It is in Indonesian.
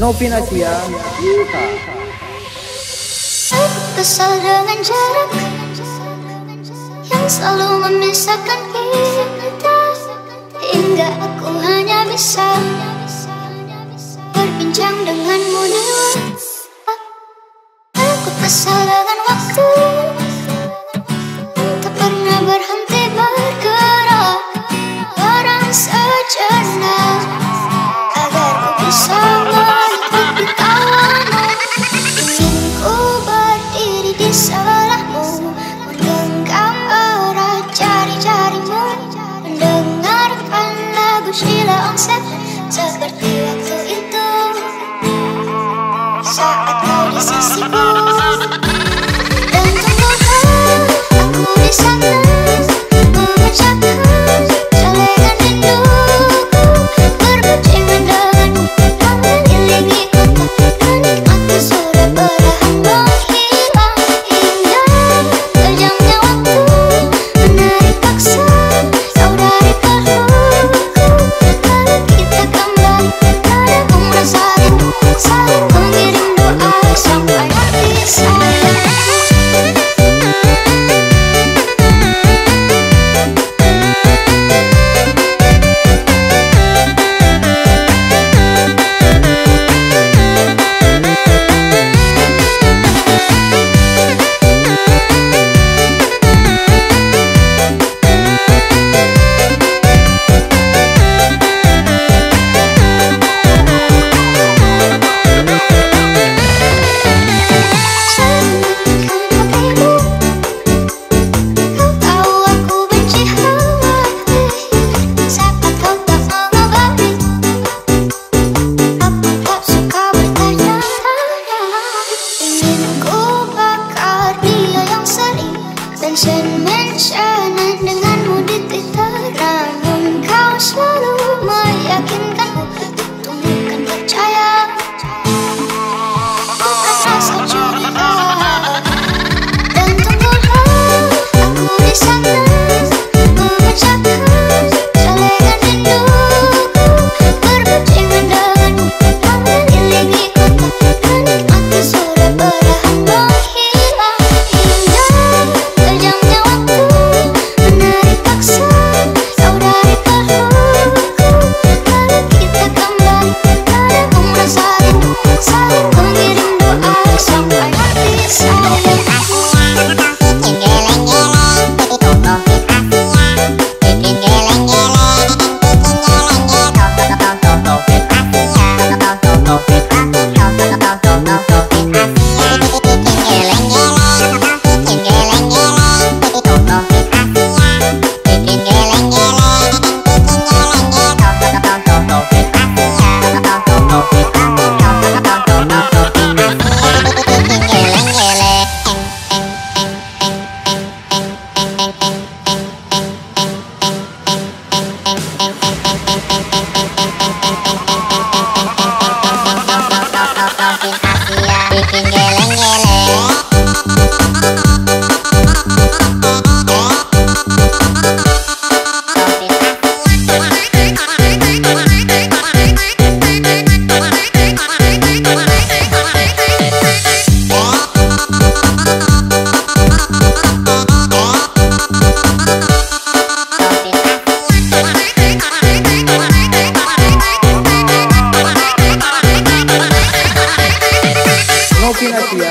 Novin Asia. Yuka Aku kesal dengan jarak Yang selalu memisahkan kita. Hingga aku hanya bisa verschillen ontzettend. Ze Uh-uh. Argentina, ciudad.